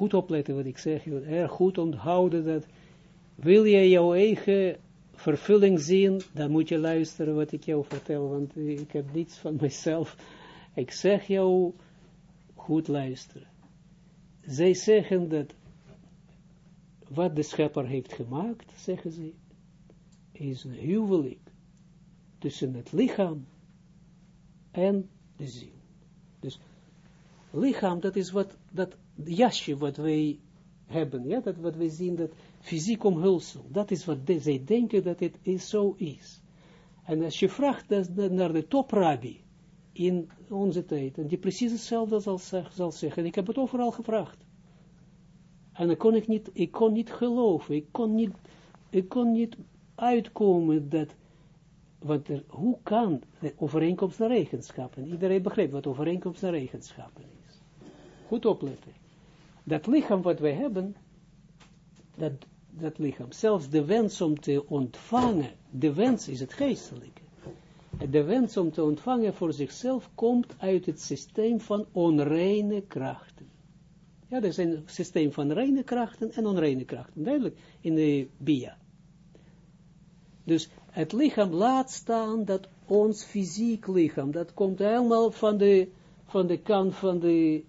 Goed opletten wat ik zeg, erg goed onthouden dat, wil je jouw eigen vervulling zien, dan moet je luisteren wat ik jou vertel, want ik heb niets van mezelf. Ik zeg jou, goed luisteren. Zij zeggen dat wat de schepper heeft gemaakt, zeggen ze, is een huwelijk tussen het lichaam en de ziel. Dus lichaam, dat is wat, dat jasje wat wij hebben, ja, dat wat wij zien, dat fysiek omhulsel, dat is wat zij denken dat het is, zo is. En als je vraagt naar de toprabbi in onze tijd, en die precies hetzelfde zal, zal zeggen, ik heb het overal gevraagd. En dan kon ik niet, ik kon niet geloven, ik kon niet, ik kon niet uitkomen dat, want er, hoe kan de overeenkomst naar eigenschappen, iedereen begrijpt wat overeenkomst naar eigenschappen is. Goed opletten. Dat lichaam wat wij hebben, dat, dat lichaam, zelfs de wens om te ontvangen, de wens is het geestelijke. De wens om te ontvangen voor zichzelf komt uit het systeem van onreine krachten. Ja, er is een systeem van reine krachten en onreine krachten. Duidelijk in de Bia. Dus het lichaam laat staan dat ons fysiek lichaam, dat komt helemaal van de, van de kant van de,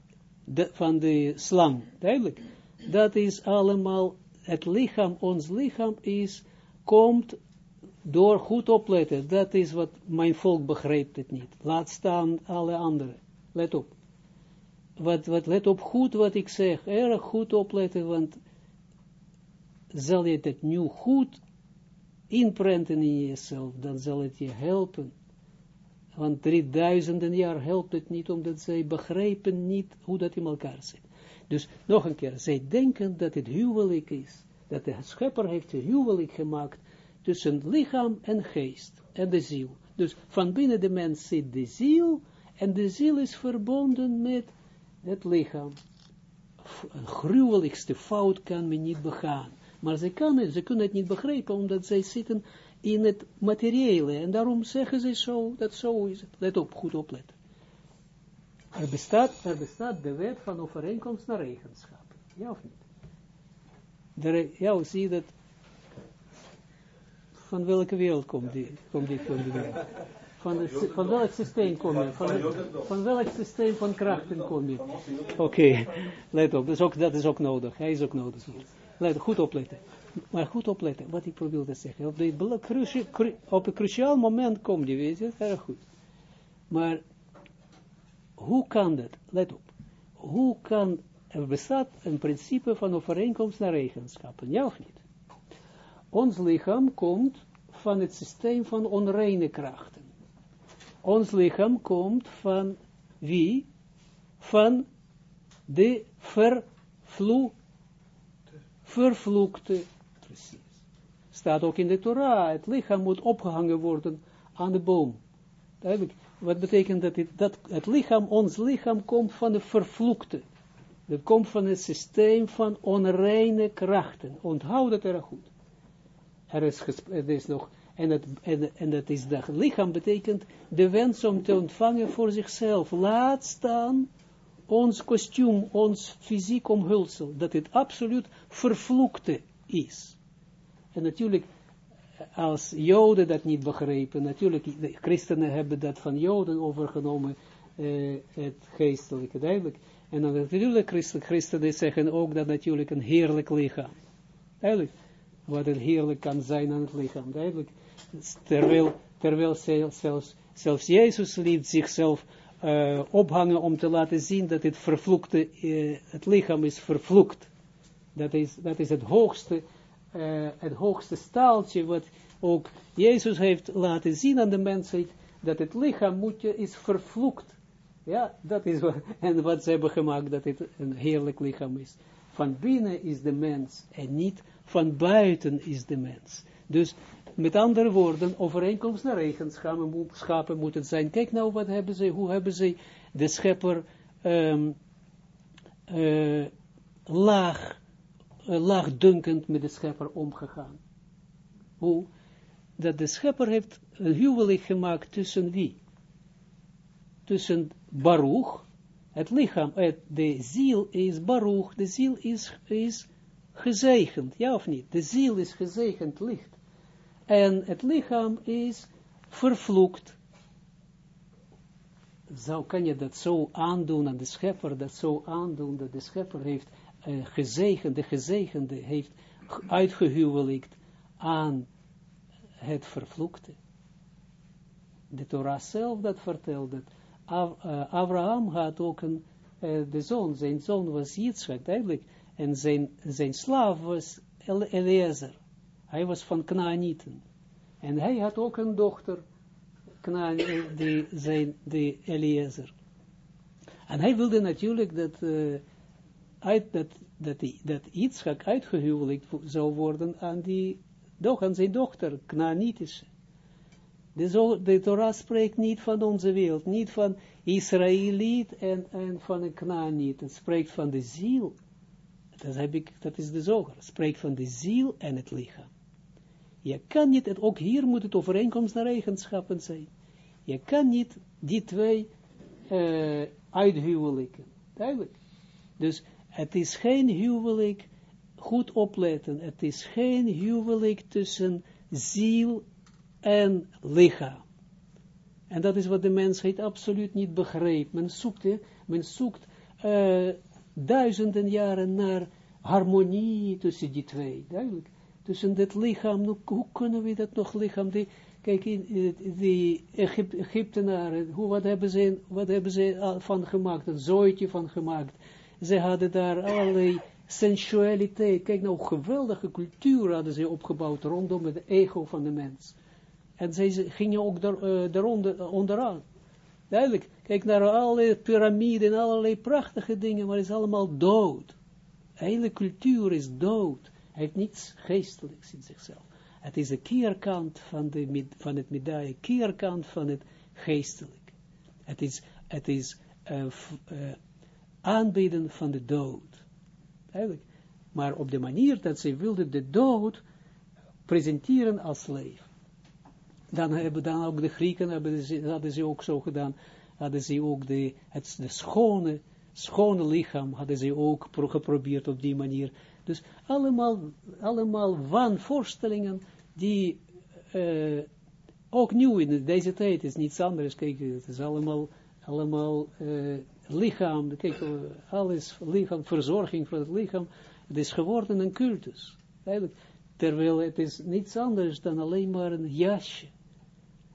de, van de slang. Duidelijk. Dat is allemaal, het lichaam, ons lichaam is, komt door goed opletten. Dat is wat mijn volk begrijpt het niet. Laat staan alle anderen. Let op wat, wat, let op goed wat ik zeg, erg goed opletten, want zal je het nu goed inprenten in jezelf, dan zal het je helpen Want drieduizenden jaar helpt het niet, omdat zij begrijpen niet hoe dat in elkaar zit. Dus nog een keer, zij denken dat het huwelijk is, dat de schepper heeft een huwelijk gemaakt tussen lichaam en geest en de ziel. Dus van binnen de mens zit de ziel en de ziel is verbonden met het lichaam. Een gruwelijkste fout kan men niet begaan. Maar ze, kan ze kunnen het niet begrijpen, omdat zij zitten in het materiële. En daarom zeggen ze zo, dat zo is het. Let op, goed opletten. Er bestaat, er bestaat de wet van overeenkomst naar regenschap. Ja of niet? De, ja, zie je dat? Van welke wereld komt die, komt die, komt die Van, de, van welk systeem kom je? Van, van welk systeem van krachten kom je? Oké, let op, dat is, ook, dat is ook nodig. Hij is ook nodig. Let, goed opletten. Maar goed opletten, wat ik probeer te zeggen. Op, de, op een cruciaal moment komt die, weet je, goed. Maar hoe kan dat? Let op. Hoe kan, er bestaat een principe van overeenkomst naar eigenschappen, ja of niet? Ons lichaam komt van het systeem van onreine krachten. Ons lichaam komt van wie? Van de vervloekte, vervloekte. Staat ook in de Torah, het lichaam moet opgehangen worden aan de boom. Wat betekent dat, het, dat het lichaam, ons lichaam, komt van de vervloekte. Dat komt van het systeem van onreine krachten. Onthoud dat erg goed. Er is, er is nog, en, het, en, en dat is dat lichaam betekent de wens om te ontvangen voor zichzelf. Laat staan ons kostuum, ons fysiek omhulsel, dat het absoluut vervloekte is. En natuurlijk, als Joden dat niet begrepen, natuurlijk, de christenen hebben dat van Joden overgenomen, uh, het geestelijke, duidelijk. En dan natuurlijk, christen, christenen zeggen ook dat natuurlijk een heerlijk lichaam. Duidelijk, wat een heerlijk kan zijn aan het lichaam, duidelijk. Terwijl, zelfs, zelfs Jezus liet zichzelf uh, ophangen om te laten zien dat het vervloekte, uh, het lichaam is vervloekt. Dat is, dat is het hoogste uh, het hoogste staaltje wat ook Jezus heeft laten zien aan de mensheid, dat het lichaam moet je, is vervloekt. Ja, dat is wat, en wat ze hebben gemaakt, dat het een heerlijk lichaam is. Van binnen is de mens en niet van buiten is de mens. Dus met andere woorden, overeenkomst naar eigenschappen moet het zijn. Kijk nou, wat hebben ze, hoe hebben ze de schepper um, uh, laag laagdunkend met de schepper omgegaan. Hoe? Dat de schepper heeft een huwelijk gemaakt tussen wie? Tussen Baruch, het lichaam, het, de ziel is Baruch, de ziel is, is gezegend, ja of niet? De ziel is gezegend licht. En het lichaam is vervloekt. Zo kan je dat zo aandoen aan de schepper, dat zo aandoen dat de schepper heeft uh, gezegende, gezegende heeft uitgehuwelijkt aan het vervloekte. De Torah zelf dat vertelt, dat uh, Abraham had ook een, uh, de zoon, zijn zoon was Yitzchak, eigenlijk, en zijn, zijn slaaf was Eliezer. Hij was van Knaanieten. En hij had ook een dochter, Knaan, die, zijn, die Eliezer. En hij wilde natuurlijk dat, uh, dat, dat, die, dat Yitzchak uitgehuwelijkt zou worden aan, die, doch, aan zijn dochter, Knaanitische. De, de Torah spreekt niet van onze wereld, niet van Israëliet en, en van een Knaaniet. Het spreekt van de ziel. Dat, heb ik, dat is de zoger. Het spreekt van de ziel en het lichaam. Je kan niet, en ook hier moet het overeenkomst naar eigenschappen zijn. Je kan niet die twee uh, uithuwelijken. Duidelijk. Dus het is geen huwelijk, goed opletten, het is geen huwelijk tussen ziel en lichaam. En dat is wat de mensheid absoluut niet begrijpt. Men zoekt, men zoekt uh, duizenden jaren naar harmonie tussen die twee, duidelijk. Tussen het lichaam, hoe kunnen we dat nog lichaam, die, kijk, die Egyptenaren, hoe, wat, hebben ze, wat hebben ze van gemaakt, een zooitje van gemaakt, ze hadden daar allerlei sensualiteit. Kijk nou, geweldige cultuur hadden ze opgebouwd rondom het ego van de mens. En zij gingen ook daar, uh, onderaan. Duidelijk, kijk naar alle piramiden, allerlei prachtige dingen, maar het is allemaal dood. De hele cultuur is dood. Hij heeft niets geestelijks in zichzelf. Het is de keerkant van, de, van het medaille, keerkant van het geestelijk. Het is, het is uh, aanbieden van de dood. Eigenlijk. Maar op de manier dat zij wilden de dood presenteren als leven. Dan hebben dan ook de Grieken, hebben ze, hadden ze ook zo gedaan, hadden ze ook de, het de schone, schone lichaam, hadden ze ook geprobeerd op die manier. Dus allemaal, allemaal wanvoorstellingen die uh, ook nieuw in deze tijd is niets anders. Kijk, het is allemaal, allemaal uh, lichaam, kijk, alles lichaam, verzorging voor het lichaam, het is geworden een cultus. Eigenlijk, terwijl het is niets anders dan alleen maar een jasje.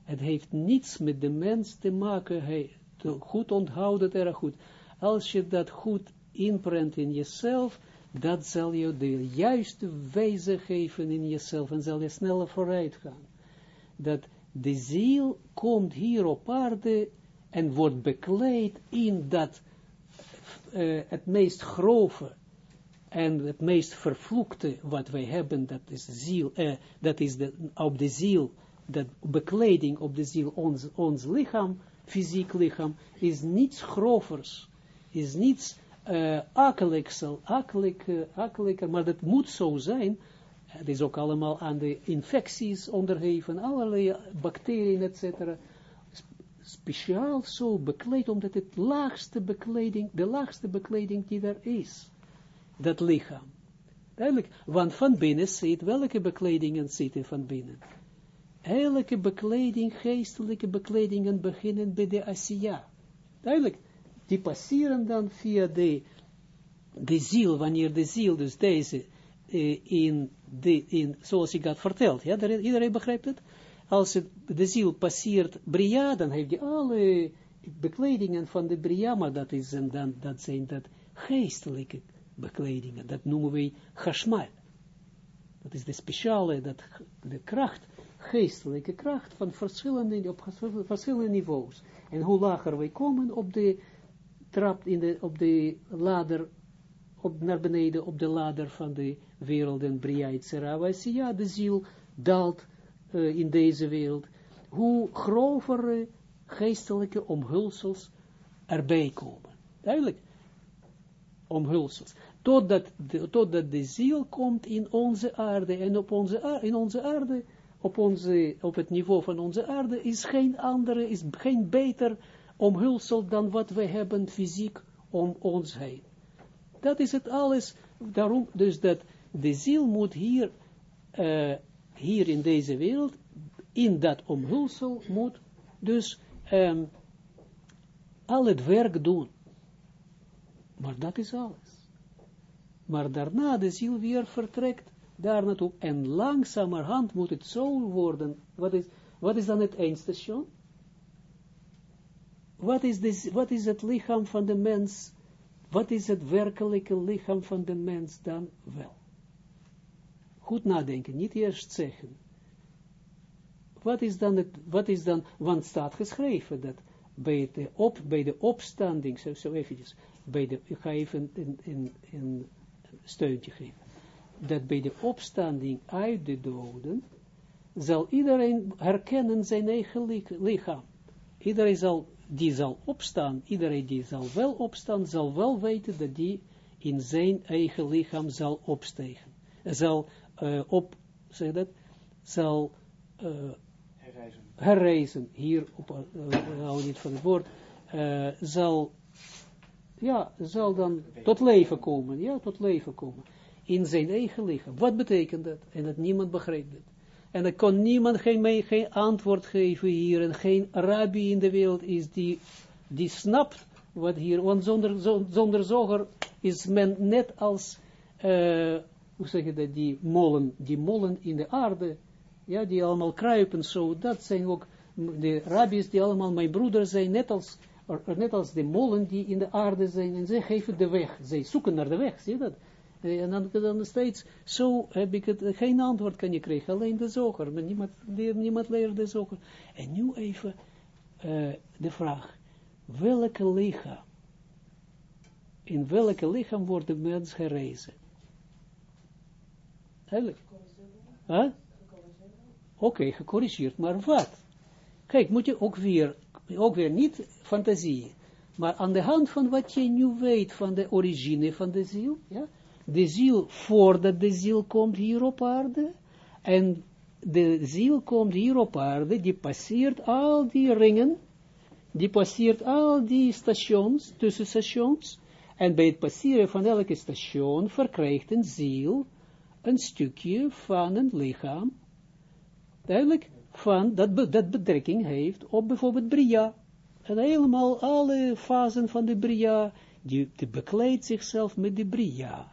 Het heeft niets met de mens te maken. Hij, goed onthouden het erg goed. Als je dat goed inprent in jezelf, dat zal je de juiste wijze geven in jezelf en zal je sneller vooruit gaan. Dat de ziel komt hier op aarde en wordt bekleed in dat uh, het meest grove en het meest vervloekte wat wij hebben, dat is ziel, uh, dat is de, op de ziel, dat bekleding op de ziel, ons, ons lichaam, fysiek lichaam, is niets grovers, is niets uh, akelijker, maar dat moet zo zijn, het is ook allemaal aan de infecties ondergeven, allerlei bacteriën, etc., speciaal zo bekleed, omdat het laagste bekleding, de laagste bekleding die er is, dat lichaam. Duidelijk, want van binnen zit, welke bekledingen zitten van binnen? Elke bekleding, geestelijke bekledingen beginnen bij de Asiya. Duidelijk, die passeren dan via de, de ziel, wanneer de ziel, dus deze, eh, in, de, in, zoals ik had verteld, ja, iedereen begrijpt het? Als het, de ziel passeert Bria, dan heeft hij alle bekledingen van de Bria, maar dat, is, en dan, dat zijn dat geestelijke bekledingen, dat noemen wij Hashmal. Dat is de speciale, dat, de kracht, geestelijke kracht van verschillende, op verschillende niveaus. En hoe lager wij komen op de trap, in de, op de ladder, op, naar beneden op de ladder van de werelden, Bria, etc. Wij zien, ja, de ziel daalt uh, in deze wereld, hoe grovere geestelijke omhulsels erbij komen. Duidelijk. Omhulsels. Totdat de, totdat de ziel komt in onze aarde en op onze, in onze aarde, op, onze, op het niveau van onze aarde, is geen andere, is geen beter omhulsel dan wat wij hebben fysiek om ons heen. Dat is het alles, daarom dus dat de ziel moet hier uh, hier in deze wereld, in dat omhulsel moet dus um, al het werk doen. Maar dat is alles. Maar daarna de ziel weer vertrekt daar naartoe. En langzamerhand moet het zo worden. Wat is, wat is dan het eindstation? Wat is, this, wat is het lichaam van de mens? Wat is het werkelijke lichaam van de mens dan wel? Goed nadenken, niet eerst zeggen. Wat is dan, het, wat is dan, want staat geschreven dat bij de, op, bij de opstanding, zo, zo eventjes, bij de, ik ga even een, een, steuntje geven, dat bij de opstanding uit de doden, zal iedereen herkennen zijn eigen lichaam. Iedereen zal, die zal opstaan, iedereen die zal wel opstaan, zal wel weten dat die in zijn eigen lichaam zal opstegen. Zal uh, op, zeg dat, zal uh, herreizen. herreizen. Hier, op, uh, hou niet van het woord, zal, ja, zal dan tot leven komen, ja, tot leven komen. In zijn eigen lichaam. Wat betekent dat? En dat niemand begrijpt het. En er kon niemand geen, geen antwoord geven hier, en geen rabbi in de wereld is die, die snapt wat hier, want zonder, zonder zoger is men net als, uh, hoe zeg je dat, die molen, die molen in de aarde, ja, die allemaal kruipen zo, dat zijn ook de rabbis die allemaal mijn broeder zijn, net als, net als de molen die in de aarde zijn, en zij geven de weg, zij zoeken naar de weg, zie je dat? Eh, En dan, dan steeds, zo heb ik het, geen antwoord kan je krijgen, alleen de zoger, maar niemand, niemand leert de zoger. En nu even eh, de vraag, welke lichaam, in welke lichaam wordt de mens gerezen? Duidelijk. Huh? Oké, gecorrigeerd, maar wat? Kijk, moet je ook weer, ook weer niet fantasie, maar aan de hand van wat je nu weet van de origine van de ziel, ja, de ziel voordat de ziel komt hier op aarde, en de ziel komt hier op aarde, die passeert al die ringen, die passeert al die stations, tussenstations, en bij het passeren van elke station verkrijgt een ziel een stukje van een lichaam, duidelijk, van, dat, dat betrekking heeft op bijvoorbeeld Bria. En helemaal alle fasen van de Bria, die, die bekleedt zichzelf met de Bria.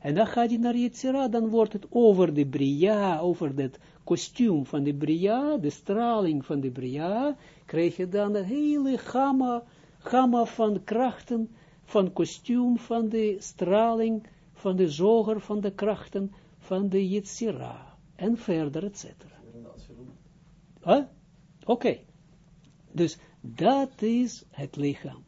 En dan gaat hij naar Yetzira, dan wordt het over de Bria, over dat kostuum van de Bria, de straling van de Bria, krijg je dan een hele gamma, gamma van krachten, van kostuum, van de straling, van de zoger, van de krachten, van de Yetzira. En verder, et cetera. Huh? Oké. Dus dat is het lichaam.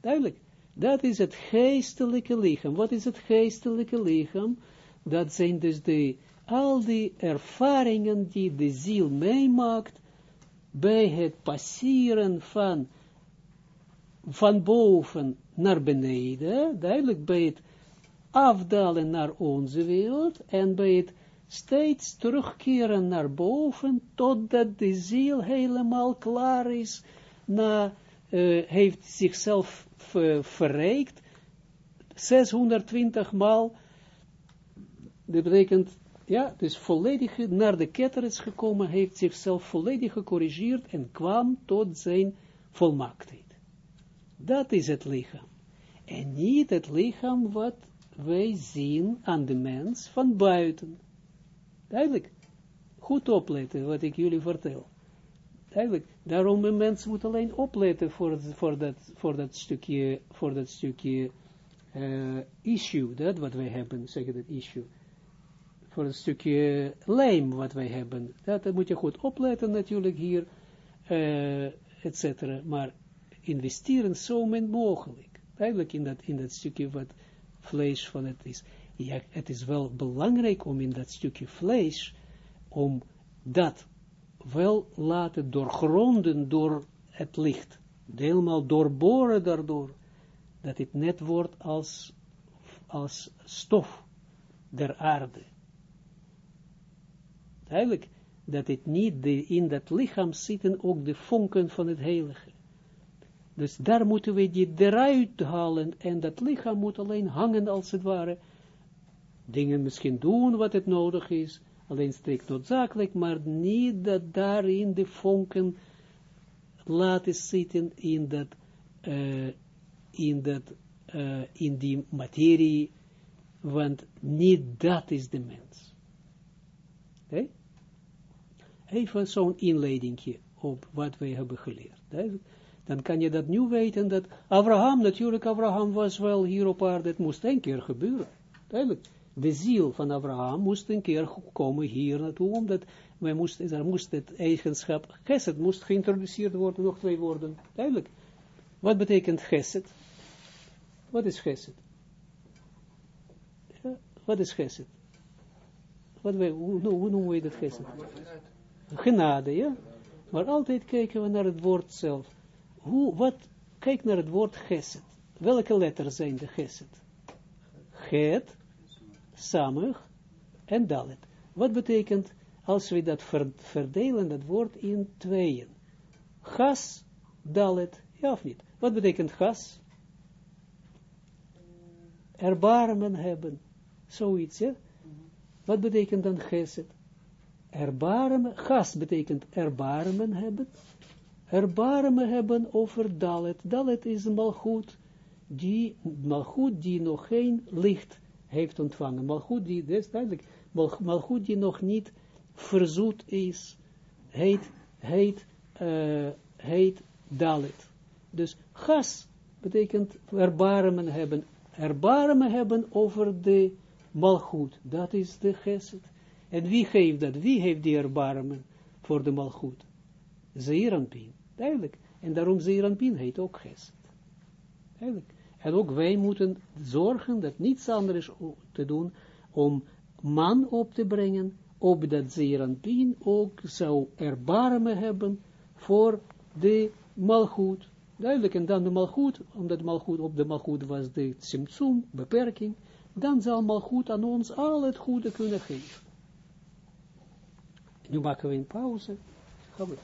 Duidelijk. Dat is het geestelijke lichaam. Wat is het geestelijke lichaam? Dat zijn dus de, al die ervaringen die de ziel meemaakt bij het passeren van, van boven naar beneden, duidelijk bij het afdalen naar onze wereld en bij het steeds terugkeren naar boven, totdat de ziel helemaal klaar is, na, eh, heeft zichzelf ver- verrijkt, 620 maal, dat betekent, ja, dus volledig naar de ketter is gekomen, heeft zichzelf volledig gecorrigeerd en kwam tot zijn volmaaktheid. Dat is het lichaam. En niet het lichaam wat wij zien aan de mens van buiten. Duidelijk. Goed opletten wat ik jullie vertel. Duidelijk. Daarom een mens moet alleen opletten voor, voor, dat, voor dat stukje, voor dat stukje eh, issue, dat wat wij hebben, zeg je dat issue. Voor het stukje lijm wat wij hebben. Dat, moet je goed opletten natuurlijk hier, eh et cetera. Maar investeren zo min mogelijk. Duidelijk in dat, in dat stukje wat vlees van het is. Ja, het is wel belangrijk om in dat stukje vlees, om dat wel laten doorgronden door het licht. Helemaal doorboren daardoor. Dat het net wordt als, als stof der aarde. Duidelijk, dat het niet in dat lichaam zitten ook de vonken van het heilige. Dus daar moeten we die eruit halen en dat lichaam moet alleen hangen als het ware. Dingen misschien doen wat het nodig is, alleen strikt noodzakelijk, maar niet dat daarin de vonken laten zitten in dat, eh, in dat, eh, in die materie, want niet dat is de mens. Even zo'n inleidingje op wat wij hebben geleerd. Dan kan je dat nu weten, dat Abraham, natuurlijk Abraham was wel hier op aarde, het moest een keer gebeuren. Duidelijk. De ziel van Abraham moest een keer komen hier naartoe, omdat wij moesten, er moest het eigenschap, geset moest geïntroduceerd worden, nog twee woorden. Duidelijk. Wat betekent geset? Wat is geset? Wat is geset? Wat wij, hoe, hoe noemen we dat geset? Genade, ja. Maar altijd kijken we naar het woord zelf hoe, wat, kijk naar het woord geset. Welke letters zijn de geset? Het, samig en dalet. Wat betekent, als we dat ver, verdelen, dat woord in tweeën? Gas, dalet, ja of niet? Wat betekent gas? Erbarmen hebben. Zoiets, ja? Wat betekent dan geset? Erbarmen, gas betekent erbarmen hebben erbarmen hebben over Dalet. Dalet is een malgoed, die, malgoed die nog geen licht heeft ontvangen. Malgoed die, dat is duidelijk, malgoed die nog niet verzoet is, heet, heet, uh, heet Dalet. Dus gas betekent erbarmen hebben, erbarmen hebben over de malgoed. Dat is de geset. En wie geeft dat? Wie heeft die erbarmen voor de malgoed? Zeeranpien. Duidelijk. En daarom Zeeranpien heet ook geset. Duidelijk. En ook wij moeten zorgen dat niets anders te doen om man op te brengen, op dat Zeeranpien ook zou erbarmen hebben voor de malgoed. Duidelijk, en dan de malgoed, omdat malgoed op de malgoed was de simtsum, beperking, dan zal malgoed aan ons al het goede kunnen geven. Nu maken we een pauze. Gaan we.